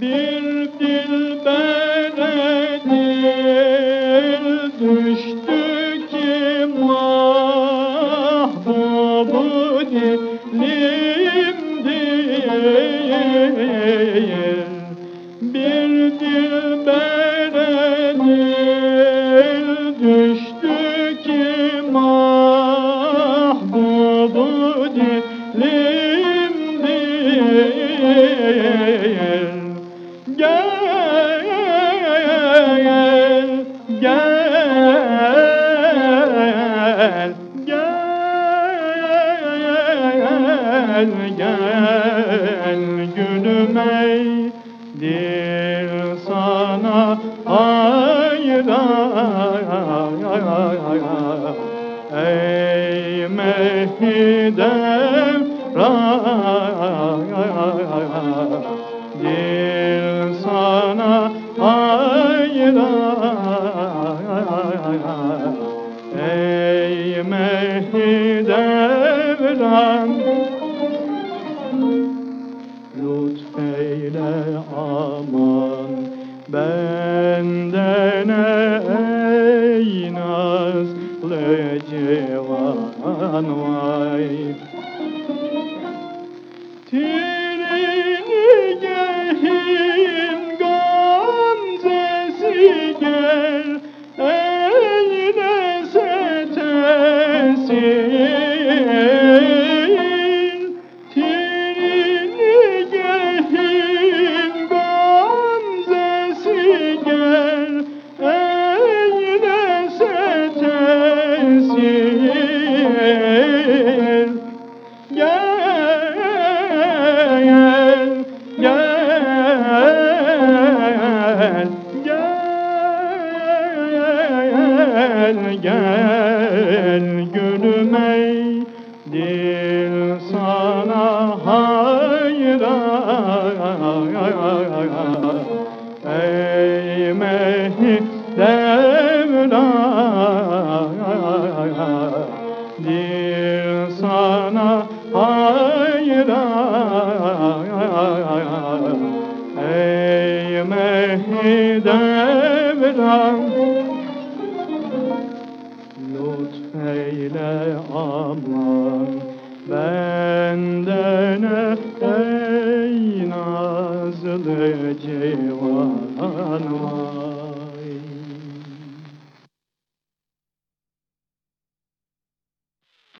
Bir dilbere dil düştü ki mahbubu dilim değil Bir dilbere gel, gel, gel gülüme dil sana hayran Ey Mehidem Dil Ey Mehidevran Lütfeyle aman benden ey nazlı civan vay. Tirini gel, gel gülüme dil sana hayran. Ey Mehidevran Dil sana hayran. Ey Mehidevran lütfeyle aman benden ey nazlı